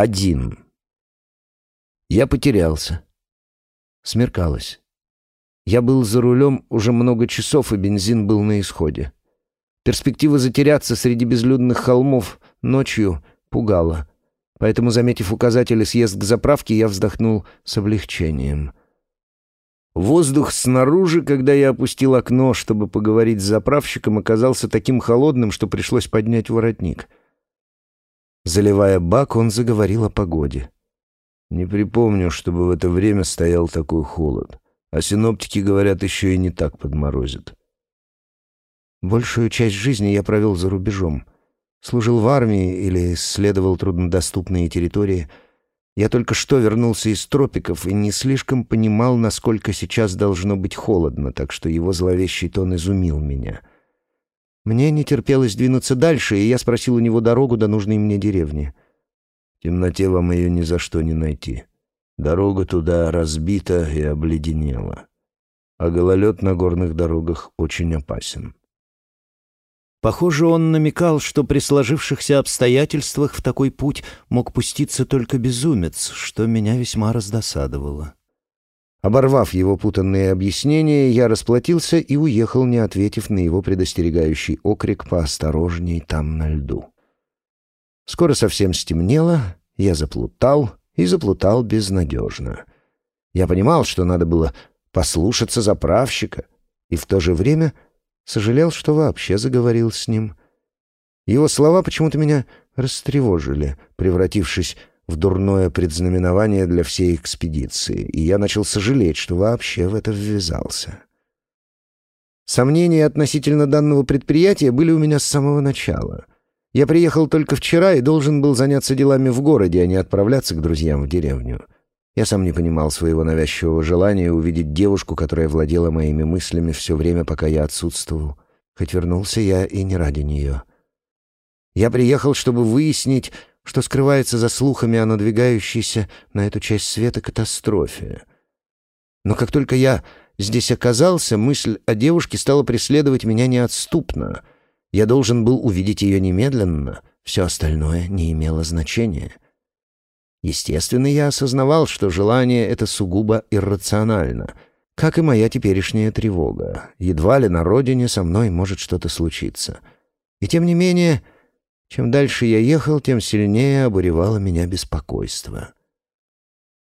Один. Я потерялся. Смеркалось. Я был за рулем уже много часов, и бензин был на исходе. Перспектива затеряться среди безлюдных холмов ночью пугала. Поэтому, заметив указатель «Съезд к заправке», я вздохнул с облегчением. Воздух снаружи, когда я опустил окно, чтобы поговорить с заправщиком, оказался таким холодным, что пришлось поднять воротник. Заливая бак, он заговорил о погоде. «Не припомню, чтобы в это время стоял такой холод. А синоптики говорят, еще и не так подморозит». Большую часть жизни я провел за рубежом — Служил в армии или исследовал труднодоступные территории. Я только что вернулся из тропиков и не слишком понимал, насколько сейчас должно быть холодно, так что его зловещий тон изумил меня. Мне не терпелось двинуться дальше, и я спросил у него дорогу до нужной мне деревни. В темноте вам ее ни за что не найти. Дорога туда разбита и обледенела. А гололед на горных дорогах очень опасен. Похоже, он намекал, что при сложившихся обстоятельствах в такой путь мог пуститься только безумец, что меня весьма раздосадовало. Оборвав его путанные объяснения, я расплатился и уехал, не ответив на его предостерегающий окрик «поосторожней там на льду». Скоро совсем стемнело, я заплутал и заплутал безнадежно. Я понимал, что надо было послушаться заправщика, и в то же время — Сожалел, что вообще заговорил с ним. Его слова почему-то меня растревожили, превратившись в дурное предзнаменование для всей экспедиции, и я начал сожалеть, что вообще в это ввязался. Сомнения относительно данного предприятия были у меня с самого начала. Я приехал только вчера и должен был заняться делами в городе, а не отправляться к друзьям в деревню. Я сам не понимал своего навязчивого желания увидеть девушку, которая владела моими мыслями все время, пока я отсутствовал. Хоть вернулся я и не ради нее. Я приехал, чтобы выяснить, что скрывается за слухами о надвигающейся на эту часть света катастрофе. Но как только я здесь оказался, мысль о девушке стала преследовать меня неотступно. Я должен был увидеть ее немедленно, все остальное не имело значения. — Естественно, я осознавал, что желание это сугубо иррационально, как и моя теперешняя тревога. Едва ли на родине со мной может что-то случиться. И тем не менее, чем дальше я ехал, тем сильнее обуревало меня беспокойство.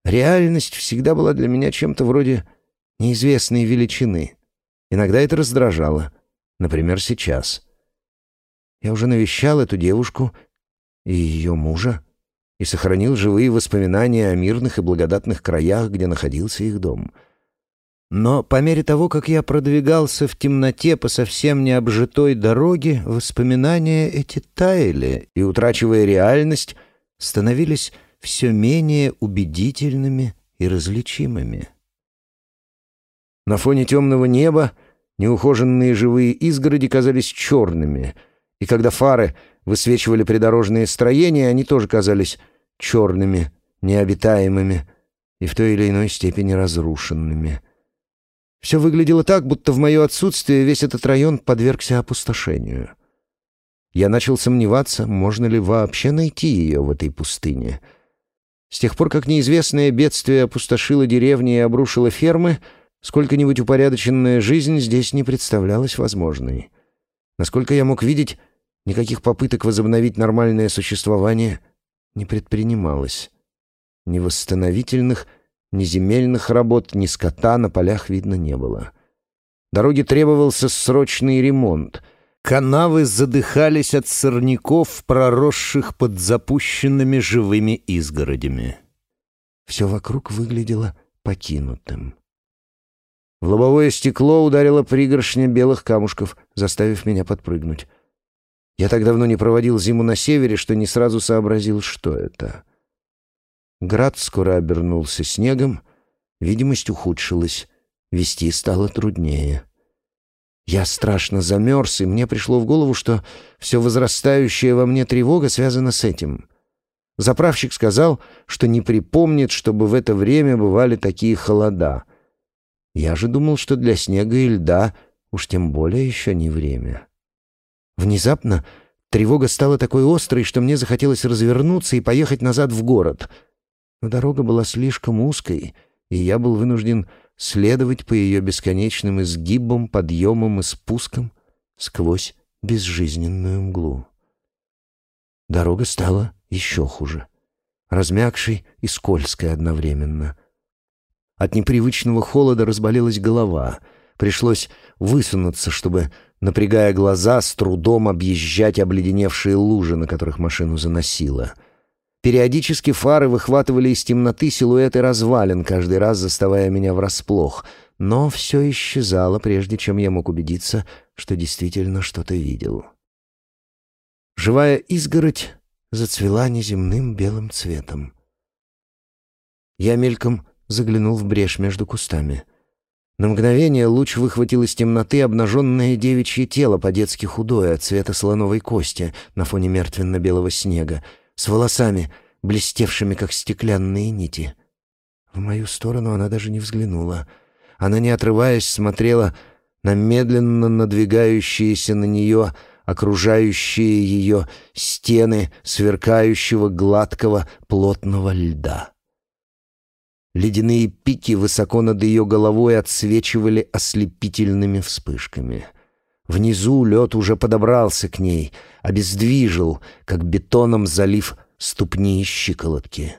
Реальность всегда была для меня чем-то вроде неизвестной величины. Иногда это раздражало. Например, сейчас. Я уже навещал эту девушку и ее мужа и сохранил живые воспоминания о мирных и благодатных краях, где находился их дом. Но по мере того, как я продвигался в темноте по совсем необжитой дороге, воспоминания эти таяли и, утрачивая реальность, становились все менее убедительными и различимыми. На фоне темного неба неухоженные живые изгороди казались черными, и когда фары высвечивали придорожные строения, они тоже казались черными, необитаемыми и в той или иной степени разрушенными. Все выглядело так, будто в мое отсутствие весь этот район подвергся опустошению. Я начал сомневаться, можно ли вообще найти ее в этой пустыне. С тех пор, как неизвестное бедствие опустошило деревни и обрушило фермы, сколько-нибудь упорядоченная жизнь здесь не представлялась возможной. Насколько я мог видеть, никаких попыток возобновить нормальное существование — не предпринималось. Ни восстановительных, ни земельных работ, ни скота на полях видно не было. Дороге требовался срочный ремонт. Канавы задыхались от сорняков, проросших под запущенными живыми изгородями. Все вокруг выглядело покинутым. В лобовое стекло ударило пригоршня белых камушков, заставив меня подпрыгнуть. Я так давно не проводил зиму на севере, что не сразу сообразил, что это. Град скоро обернулся снегом, видимость ухудшилась, вести стало труднее. Я страшно замерз, и мне пришло в голову, что все возрастающая во мне тревога связана с этим. Заправщик сказал, что не припомнит, чтобы в это время бывали такие холода. Я же думал, что для снега и льда уж тем более еще не время. Внезапно Тревога стала такой острой, что мне захотелось развернуться и поехать назад в город. Но дорога была слишком узкой, и я был вынужден следовать по ее бесконечным изгибам, подъемам и спускам сквозь безжизненную мглу. Дорога стала еще хуже, размягшей и скользкой одновременно. От непривычного холода разболелась голова. Пришлось высунуться, чтобы напрягая глаза, с трудом объезжать обледеневшие лужи, на которых машину заносило. Периодически фары выхватывали из темноты силуэты развалин, каждый раз заставая меня врасплох. Но все исчезало, прежде чем я мог убедиться, что действительно что-то видел. Живая изгородь зацвела неземным белым цветом. Я мельком заглянул в брешь между кустами — на мгновение луч выхватил из темноты обнаженное девичье тело, по-детски худое, цвета слоновой кости на фоне мертвенно-белого снега, с волосами, блестевшими, как стеклянные нити. В мою сторону она даже не взглянула. Она, не отрываясь, смотрела на медленно надвигающиеся на нее, окружающие ее стены сверкающего гладкого плотного льда. Ледяные пики высоко над ее головой отсвечивали ослепительными вспышками. Внизу лед уже подобрался к ней, обездвижил, как бетоном залив ступни и щиколотки.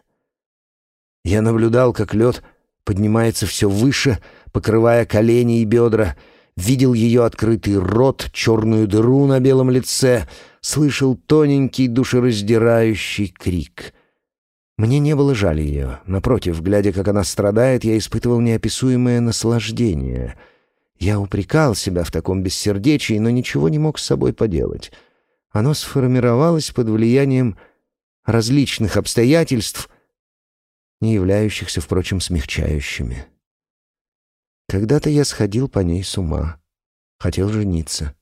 Я наблюдал, как лед поднимается все выше, покрывая колени и бедра, видел ее открытый рот, черную дыру на белом лице, слышал тоненький душераздирающий крик — мне не было жаль ее. Напротив, глядя, как она страдает, я испытывал неописуемое наслаждение. Я упрекал себя в таком бессердечии, но ничего не мог с собой поделать. Оно сформировалось под влиянием различных обстоятельств, не являющихся, впрочем, смягчающими. Когда-то я сходил по ней с ума. Хотел жениться.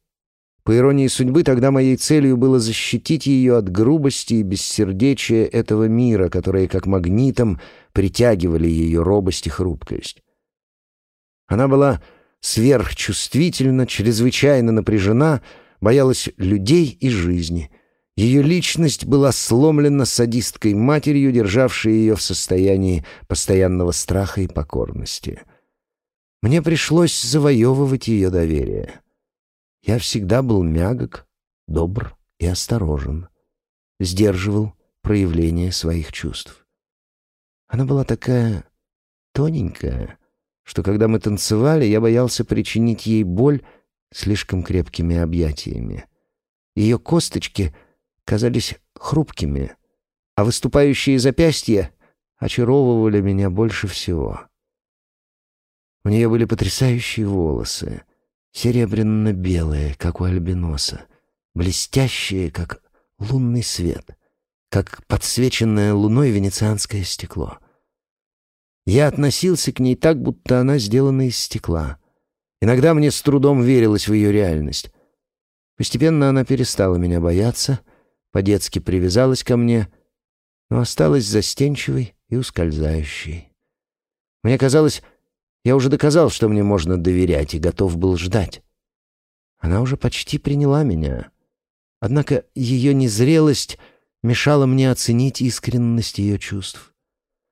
По иронии судьбы, тогда моей целью было защитить ее от грубости и бессердечия этого мира, которые как магнитом притягивали ее робость и хрупкость. Она была сверхчувствительна, чрезвычайно напряжена, боялась людей и жизни. Ее личность была сломлена садисткой матерью, державшей ее в состоянии постоянного страха и покорности. Мне пришлось завоевывать ее доверие. Я всегда был мягок, добр и осторожен. Сдерживал проявление своих чувств. Она была такая тоненькая, что когда мы танцевали, я боялся причинить ей боль слишком крепкими объятиями. Ее косточки казались хрупкими, а выступающие запястья очаровывали меня больше всего. У нее были потрясающие волосы, серебряно-белые, как у альбиноса, блестящие, как лунный свет, как подсвеченное луной венецианское стекло. Я относился к ней так, будто она сделана из стекла. Иногда мне с трудом верилось в ее реальность. Постепенно она перестала меня бояться, по-детски привязалась ко мне, но осталась застенчивой и ускользающей. Мне казалось, я уже доказал, что мне можно доверять, и готов был ждать. Она уже почти приняла меня. Однако ее незрелость мешала мне оценить искренность ее чувств.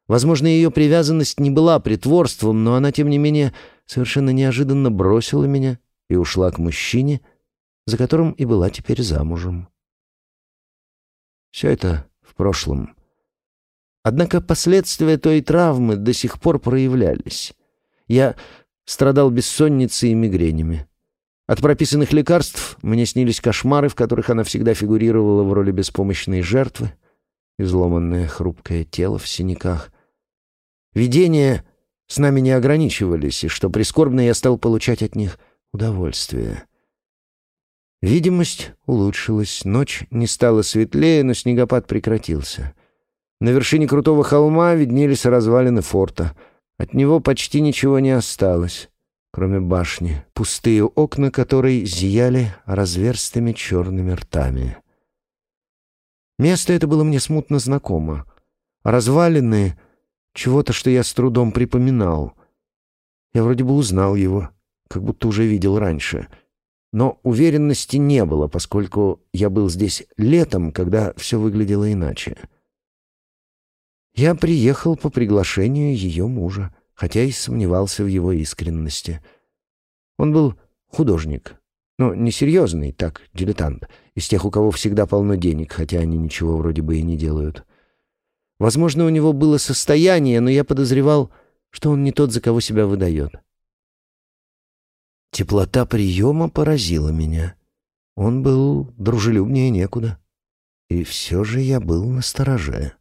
Возможно, ее привязанность не была притворством, но она, тем не менее, совершенно неожиданно бросила меня и ушла к мужчине, за которым и была теперь замужем. Все это в прошлом. Однако последствия той травмы до сих пор проявлялись. Я страдал бессонницей и мигренями. От прописанных лекарств мне снились кошмары, в которых она всегда фигурировала в роли беспомощной жертвы, изломанное хрупкое тело в синяках. Видения с нами не ограничивались, и, что прискорбно, я стал получать от них удовольствие. Видимость улучшилась, ночь не стала светлее, но снегопад прекратился. На вершине крутого холма виднелись развалины форта — от него почти ничего не осталось, кроме башни, пустые окна которой зияли разверстыми черными ртами. Место это было мне смутно знакомо. Развалины чего-то, что я с трудом припоминал. Я вроде бы узнал его, как будто уже видел раньше. Но уверенности не было, поскольку я был здесь летом, когда все выглядело иначе. Я приехал по приглашению ее мужа, хотя и сомневался в его искренности. Он был художник, но несерьезный, так, дилетант, из тех, у кого всегда полно денег, хотя они ничего вроде бы и не делают. Возможно, у него было состояние, но я подозревал, что он не тот, за кого себя выдает. Теплота приема поразила меня. Он был дружелюбнее некуда. И все же я был настороже.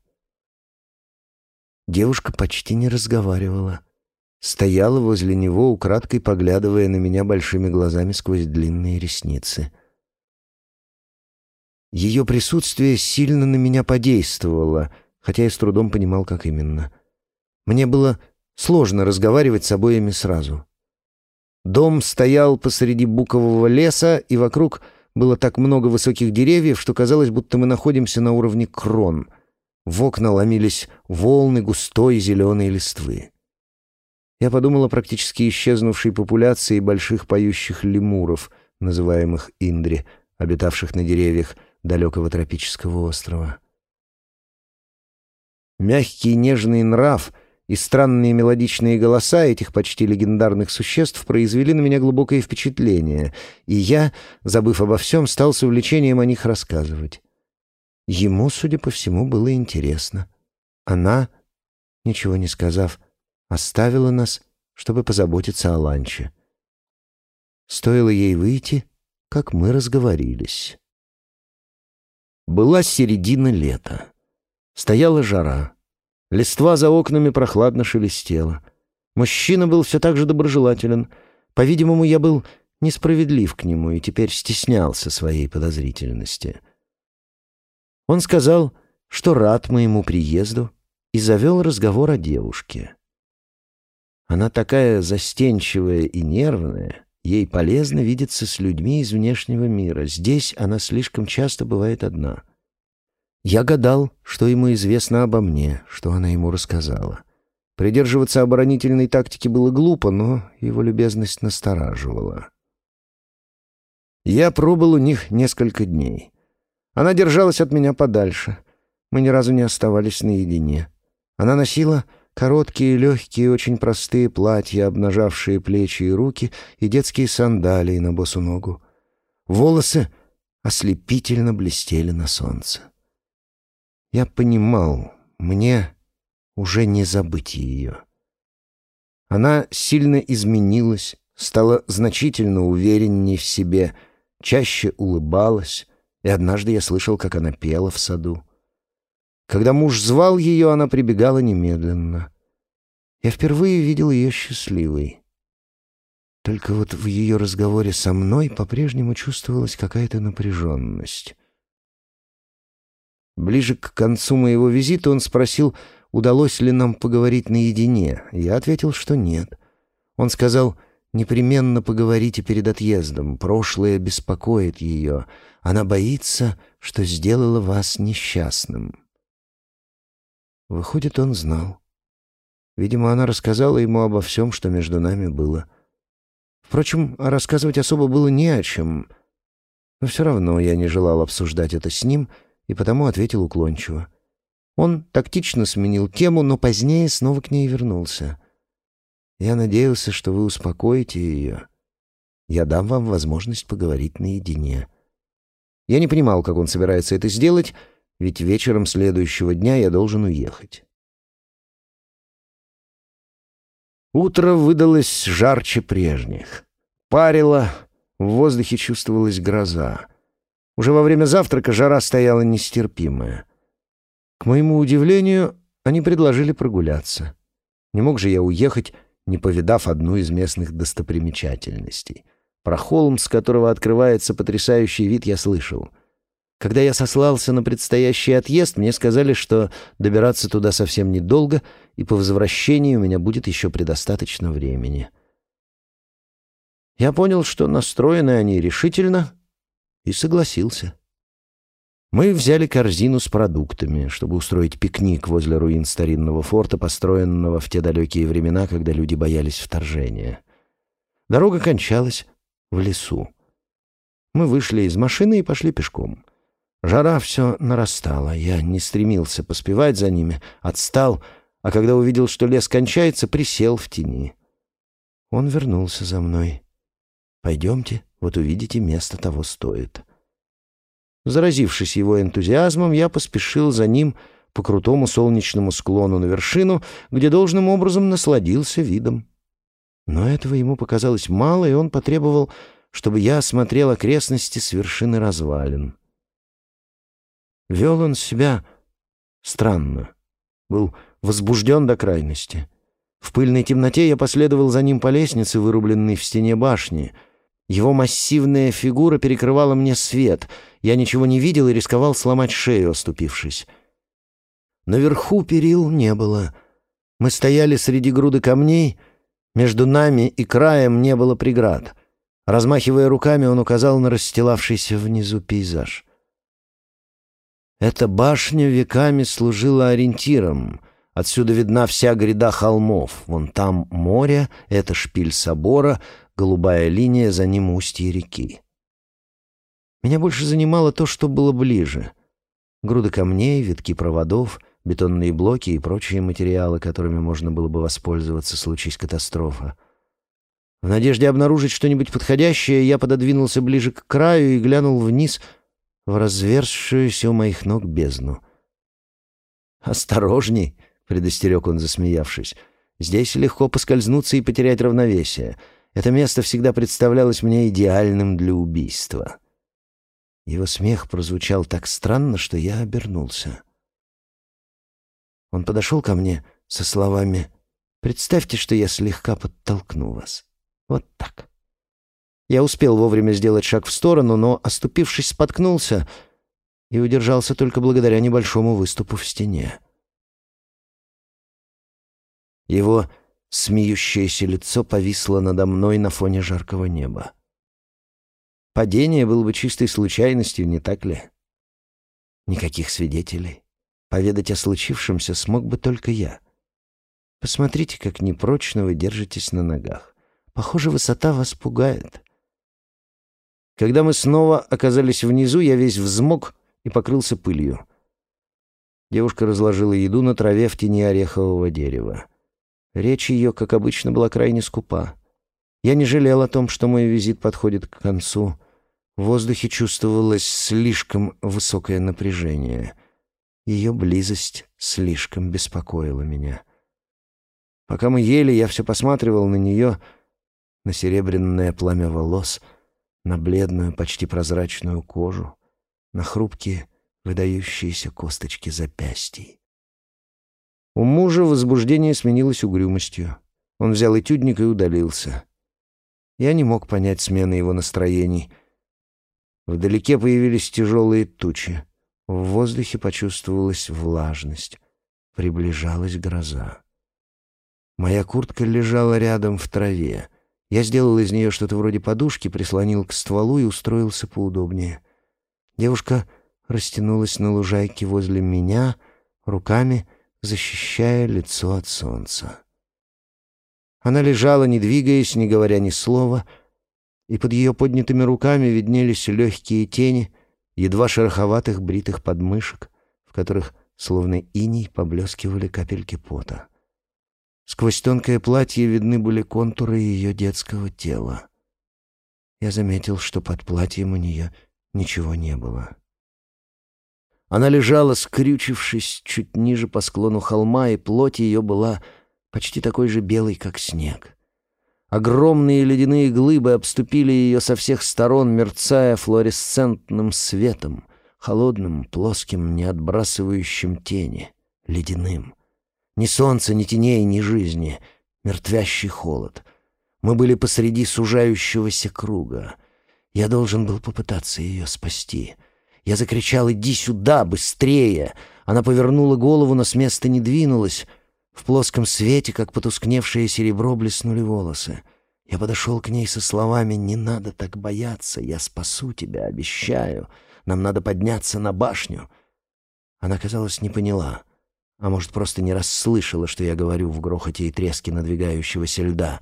Девушка почти не разговаривала. Стояла возле него, украдкой поглядывая на меня большими глазами сквозь длинные ресницы. Ее присутствие сильно на меня подействовало, хотя я с трудом понимал, как именно. Мне было сложно разговаривать с обоими сразу. Дом стоял посреди букового леса, и вокруг было так много высоких деревьев, что казалось, будто мы находимся на уровне крон — в окна ломились волны густой зеленой листвы. Я подумал о практически исчезнувшей популяции больших поющих лемуров, называемых индри, обитавших на деревьях далекого тропического острова. Мягкий нежный нрав и странные мелодичные голоса этих почти легендарных существ произвели на меня глубокое впечатление, и я, забыв обо всем, стал с увлечением о них рассказывать. Ему, судя по всему, было интересно. Она, ничего не сказав, оставила нас, чтобы позаботиться о ланче. Стоило ей выйти, как мы разговорились. Была середина лета. Стояла жара. Листва за окнами прохладно шелестела. Мужчина был все так же доброжелателен. По-видимому, я был несправедлив к нему и теперь стеснялся своей подозрительности. Он сказал, что рад моему приезду, и завел разговор о девушке. Она такая застенчивая и нервная, ей полезно видеться с людьми из внешнего мира. Здесь она слишком часто бывает одна. Я гадал, что ему известно обо мне, что она ему рассказала. Придерживаться оборонительной тактики было глупо, но его любезность настораживала. Я пробыл у них несколько дней. Она держалась от меня подальше. Мы ни разу не оставались наедине. Она носила короткие, легкие, очень простые платья, обнажавшие плечи и руки, и детские сандалии на босу ногу. Волосы ослепительно блестели на солнце. Я понимал, мне уже не забыть ее. Она сильно изменилась, стала значительно увереннее в себе, чаще улыбалась, и однажды я слышал, как она пела в саду. Когда муж звал ее, она прибегала немедленно. Я впервые видел ее счастливой. Только вот в ее разговоре со мной по-прежнему чувствовалась какая-то напряженность. Ближе к концу моего визита он спросил, удалось ли нам поговорить наедине. Я ответил, что нет. Он сказал, непременно поговорите перед отъездом, прошлое беспокоит ее — она боится, что сделала вас несчастным. Выходит, он знал. Видимо, она рассказала ему обо всем, что между нами было. Впрочем, рассказывать особо было не о чем. Но все равно я не желал обсуждать это с ним, и потому ответил уклончиво. Он тактично сменил тему, но позднее снова к ней вернулся. «Я надеялся, что вы успокоите ее. Я дам вам возможность поговорить наедине». Я не понимал, как он собирается это сделать, ведь вечером следующего дня я должен уехать. Утро выдалось жарче прежних. Парило, в воздухе чувствовалась гроза. Уже во время завтрака жара стояла нестерпимая. К моему удивлению, они предложили прогуляться. Не мог же я уехать, не повидав одну из местных достопримечательностей — про холм, с которого открывается потрясающий вид, я слышал. Когда я сослался на предстоящий отъезд, мне сказали, что добираться туда совсем недолго, и по возвращении у меня будет еще предостаточно времени. Я понял, что настроены они решительно, и согласился. Мы взяли корзину с продуктами, чтобы устроить пикник возле руин старинного форта, построенного в те далекие времена, когда люди боялись вторжения. Дорога кончалась в лесу. Мы вышли из машины и пошли пешком. Жара все нарастала. Я не стремился поспевать за ними, отстал, а когда увидел, что лес кончается, присел в тени. Он вернулся за мной. «Пойдемте, вот увидите, место того стоит». Заразившись его энтузиазмом, я поспешил за ним по крутому солнечному склону на вершину, где должным образом насладился видом. Но этого ему показалось мало, и он потребовал, чтобы я осмотрел окрестности с вершины развалин. Вел он себя странно, был возбужден до крайности. В пыльной темноте я последовал за ним по лестнице, вырубленной в стене башни. Его массивная фигура перекрывала мне свет. Я ничего не видел и рисковал сломать шею, оступившись. Наверху перил не было. Мы стояли среди груды камней — между нами и краем не было преград. Размахивая руками, он указал на расстилавшийся внизу пейзаж. Эта башня веками служила ориентиром. Отсюда видна вся гряда холмов. Вон там море, это шпиль собора, голубая линия, за ним устье реки. Меня больше занимало то, что было ближе. Груды камней, витки проводов, бетонные блоки и прочие материалы, которыми можно было бы воспользоваться, случись катастрофа. В надежде обнаружить что-нибудь подходящее, я пододвинулся ближе к краю и глянул вниз в разверзшуюся у моих ног бездну. «Осторожней!» — предостерег он, засмеявшись. «Здесь легко поскользнуться и потерять равновесие. Это место всегда представлялось мне идеальным для убийства». Его смех прозвучал так странно, что я обернулся. Он подошел ко мне со словами «Представьте, что я слегка подтолкну вас. Вот так». Я успел вовремя сделать шаг в сторону, но, оступившись, споткнулся и удержался только благодаря небольшому выступу в стене. Его смеющееся лицо повисло надо мной на фоне жаркого неба. Падение было бы чистой случайностью, не так ли? Никаких свидетелей. Поведать о случившемся смог бы только я. Посмотрите, как непрочно вы держитесь на ногах. Похоже, высота вас пугает. Когда мы снова оказались внизу, я весь взмок и покрылся пылью. Девушка разложила еду на траве в тени орехового дерева. Речь ее, как обычно, была крайне скупа. Я не жалел о том, что мой визит подходит к концу. В воздухе чувствовалось слишком высокое напряжение — ее близость слишком беспокоила меня. Пока мы ели, я все посматривал на нее, на серебряное пламя волос, на бледную, почти прозрачную кожу, на хрупкие, выдающиеся косточки запястий. У мужа возбуждение сменилось угрюмостью. Он взял этюдник и удалился. Я не мог понять смены его настроений. Вдалеке появились тяжелые тучи. В воздухе почувствовалась влажность. Приближалась гроза. Моя куртка лежала рядом в траве. Я сделал из нее что-то вроде подушки, прислонил к стволу и устроился поудобнее. Девушка растянулась на лужайке возле меня, руками защищая лицо от солнца. Она лежала, не двигаясь, не говоря ни слова, и под ее поднятыми руками виднелись легкие тени, едва шероховатых бритых подмышек, в которых, словно иней, поблескивали капельки пота. Сквозь тонкое платье видны были контуры ее детского тела. Я заметил, что под платьем у нее ничего не было. Она лежала, скрючившись чуть ниже по склону холма, и плоть ее была почти такой же белой, как снег. Огромные ледяные глыбы обступили ее со всех сторон, мерцая флуоресцентным светом, холодным, плоским, не отбрасывающим тени, ледяным. Ни солнца, ни теней, ни жизни, мертвящий холод. Мы были посреди сужающегося круга. Я должен был попытаться ее спасти. Я закричал «Иди сюда, быстрее!» Она повернула голову, но с места не двинулась — в плоском свете, как потускневшее серебро, блеснули волосы. Я подошел к ней со словами «Не надо так бояться, я спасу тебя, обещаю. Нам надо подняться на башню». Она, казалось, не поняла, а может, просто не расслышала, что я говорю в грохоте и треске надвигающегося льда.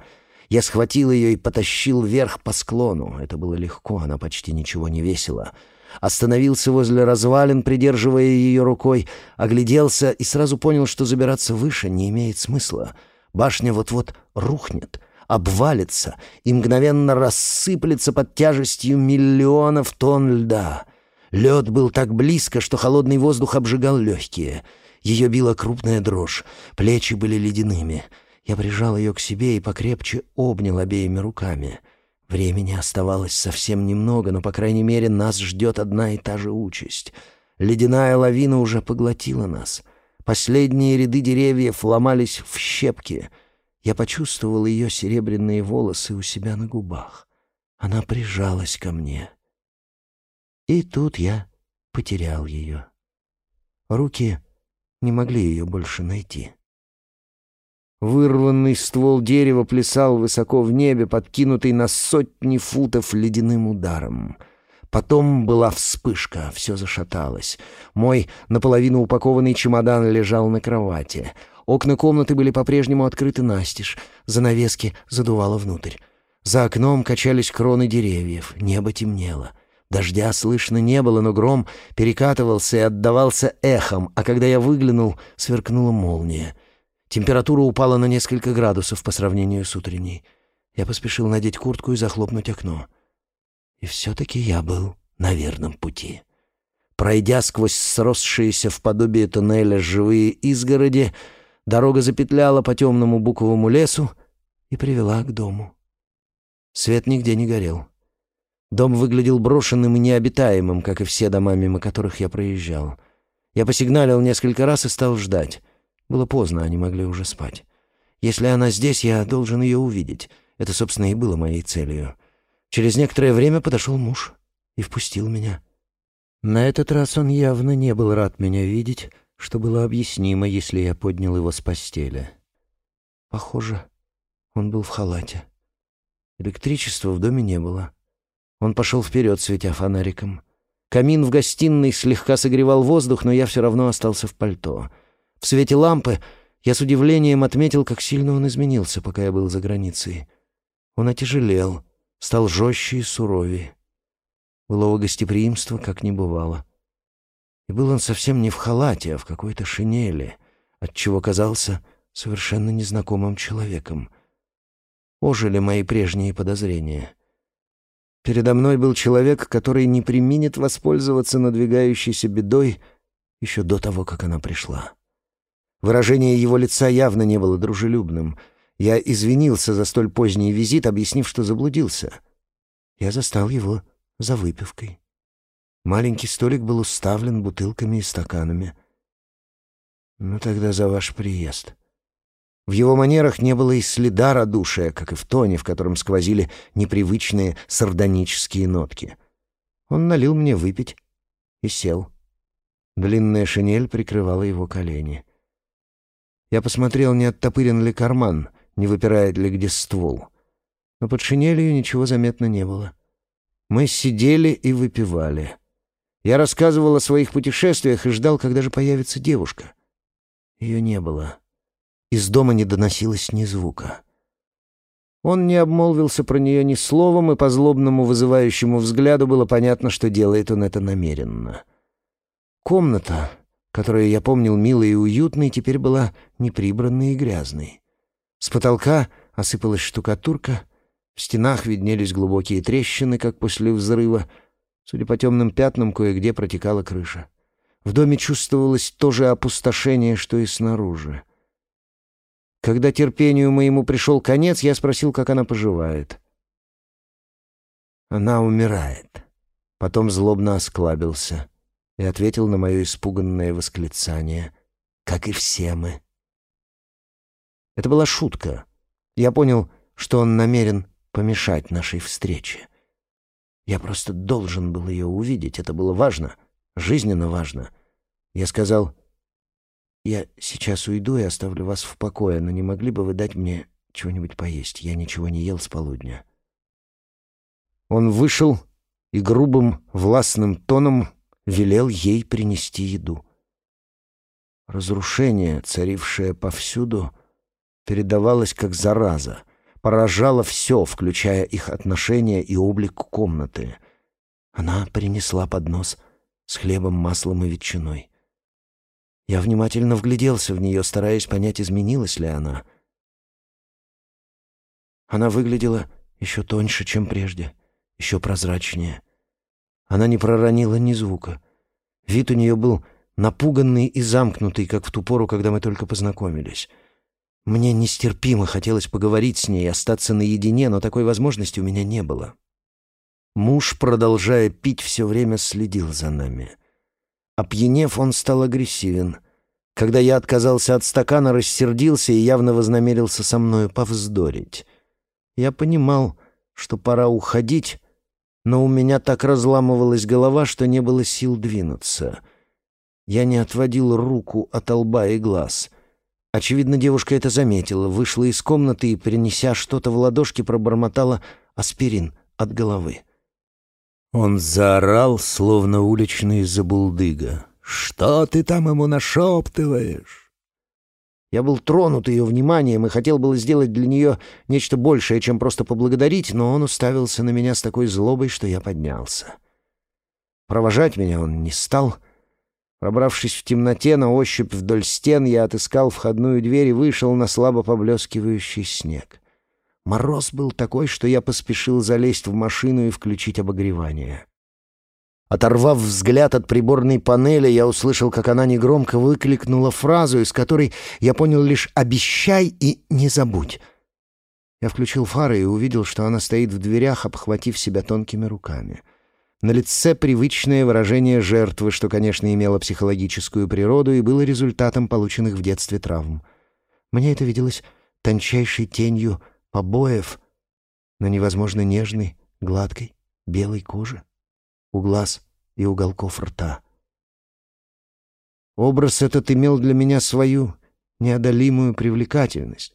Я схватил ее и потащил вверх по склону. Это было легко, она почти ничего не весила. Остановился возле развалин, придерживая ее рукой, огляделся и сразу понял, что забираться выше не имеет смысла. Башня вот-вот рухнет, обвалится и мгновенно рассыплется под тяжестью миллионов тонн льда. Лед был так близко, что холодный воздух обжигал легкие. Ее била крупная дрожь, плечи были ледяными. Я прижал ее к себе и покрепче обнял обеими руками. Времени оставалось совсем немного, но, по крайней мере, нас ждет одна и та же участь. Ледяная лавина уже поглотила нас. Последние ряды деревьев ломались в щепки — я почувствовал ее серебряные волосы у себя на губах. Она прижалась ко мне. И тут я потерял ее. Руки не могли ее больше найти. Вырванный ствол дерева плясал высоко в небе, подкинутый на сотни футов ледяным ударом. Потом была вспышка, все зашаталось. Мой наполовину упакованный чемодан лежал на кровати — Окна комнаты были по-прежнему открыты настежь, занавески задувало внутрь. За окном качались кроны деревьев, небо темнело. Дождя слышно не было, но гром перекатывался и отдавался эхом, а когда я выглянул, сверкнула молния. Температура упала на несколько градусов по сравнению с утренней. Я поспешил надеть куртку и захлопнуть окно. И все-таки я был на верном пути. Пройдя сквозь сросшиеся в подобие туннеля живые изгороди, Дорога запетляла по темному буковому лесу и привела к дому. Свет нигде не горел. Дом выглядел брошенным и необитаемым, как и все дома, мимо которых я проезжал. Я посигналил несколько раз и стал ждать. Было поздно, они могли уже спать. Если она здесь, я должен ее увидеть. Это, собственно, и было моей целью. Через некоторое время подошел муж и впустил меня. На этот раз он явно не был рад меня видеть, что было объяснимо, если я поднял его с постели. Похоже, он был в халате. Электричества в доме не было. Он пошел вперед, светя фонариком. Камин в гостиной слегка согревал воздух, но я все равно остался в пальто. В свете лампы я с удивлением отметил, как сильно он изменился, пока я был за границей. Он отяжелел, стал жестче и суровее. Былого гостеприимства как не бывало. И был он совсем не в халате, а в какой-то шинели, отчего казался совершенно незнакомым человеком. Ожили мои прежние подозрения. Передо мной был человек, который не применит воспользоваться надвигающейся бедой еще до того, как она пришла. Выражение его лица явно не было дружелюбным. Я извинился за столь поздний визит, объяснив, что заблудился. Я застал его за выпивкой. Маленький столик был уставлен бутылками и стаканами. Ну тогда за ваш приезд. В его манерах не было и следа радушия, как и в тоне, в котором сквозили непривычные сардонические нотки. Он налил мне выпить и сел. Длинная шинель прикрывала его колени. Я посмотрел, не оттопырен ли карман, не выпирает ли где ствол. Но под шинелью ничего заметно не было. Мы сидели и выпивали. Я рассказывал о своих путешествиях и ждал, когда же появится девушка. Ее не было. Из дома не доносилось ни звука. Он не обмолвился про нее ни словом, и по злобному вызывающему взгляду было понятно, что делает он это намеренно. Комната, которую я помнил милой и уютной, теперь была неприбранной и грязной. С потолка осыпалась штукатурка, в стенах виднелись глубокие трещины, как после взрыва — Судя по темным пятнам, кое-где протекала крыша. В доме чувствовалось то же опустошение, что и снаружи. Когда терпению моему пришел конец, я спросил, как она поживает. «Она умирает». Потом злобно осклабился и ответил на мое испуганное восклицание, как и все мы. Это была шутка. Я понял, что он намерен помешать нашей встрече. Я просто должен был ее увидеть. Это было важно, жизненно важно. Я сказал, «Я сейчас уйду и оставлю вас в покое, но не могли бы вы дать мне чего-нибудь поесть? Я ничего не ел с полудня». Он вышел и грубым, властным тоном велел ей принести еду. Разрушение, царившее повсюду, передавалось как зараза — поражало все, включая их отношения и облик комнаты. Она принесла поднос с хлебом, маслом и ветчиной. Я внимательно вгляделся в нее, стараясь понять, изменилась ли она. Она выглядела еще тоньше, чем прежде, еще прозрачнее. Она не проронила ни звука. Вид у нее был напуганный и замкнутый, как в ту пору, когда мы только познакомились. Мне нестерпимо хотелось поговорить с ней, остаться наедине, но такой возможности у меня не было. Муж, продолжая пить, все время следил за нами. Опьянев, он стал агрессивен. Когда я отказался от стакана, рассердился и явно вознамерился со мною повздорить. Я понимал, что пора уходить, но у меня так разламывалась голова, что не было сил двинуться. Я не отводил руку от лба и глаз. Очевидно, девушка это заметила, вышла из комнаты и, принеся что-то в ладошки, пробормотала аспирин от головы. Он заорал, словно уличный забулдыга. «Что ты там ему нашептываешь?» Я был тронут ее вниманием и хотел было сделать для нее нечто большее, чем просто поблагодарить, но он уставился на меня с такой злобой, что я поднялся. Провожать меня он не стал. Пробравшись в темноте на ощупь вдоль стен, я отыскал входную дверь и вышел на слабо поблескивающий снег. Мороз был такой, что я поспешил залезть в машину и включить обогревание. Оторвав взгляд от приборной панели, я услышал, как она негромко выкликнула фразу, из которой я понял лишь «обещай и не забудь». Я включил фары и увидел, что она стоит в дверях, обхватив себя тонкими руками. На лице привычное выражение жертвы, что, конечно, имело психологическую природу и было результатом полученных в детстве травм. Мне это виделось тончайшей тенью побоев на невозможно нежной, гладкой, белой коже у глаз и уголков рта. Образ этот имел для меня свою неодолимую привлекательность.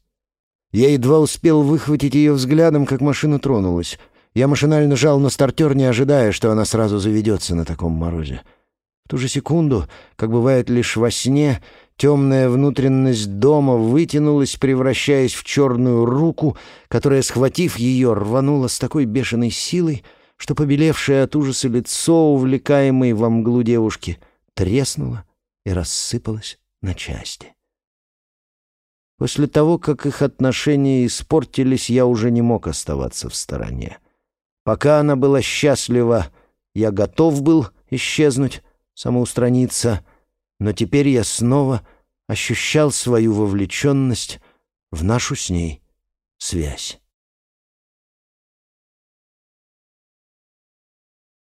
Я едва успел выхватить ее взглядом, как машина тронулась. Я машинально жал на стартер, не ожидая, что она сразу заведется на таком морозе. В ту же секунду, как бывает лишь во сне, темная внутренность дома вытянулась, превращаясь в черную руку, которая, схватив ее, рванула с такой бешеной силой, что побелевшее от ужаса лицо, увлекаемой во мглу девушки, треснуло и рассыпалось на части. После того, как их отношения испортились, я уже не мог оставаться в стороне. Пока она была счастлива, я готов был исчезнуть, самоустраниться, но теперь я снова ощущал свою вовлеченность в нашу с ней связь.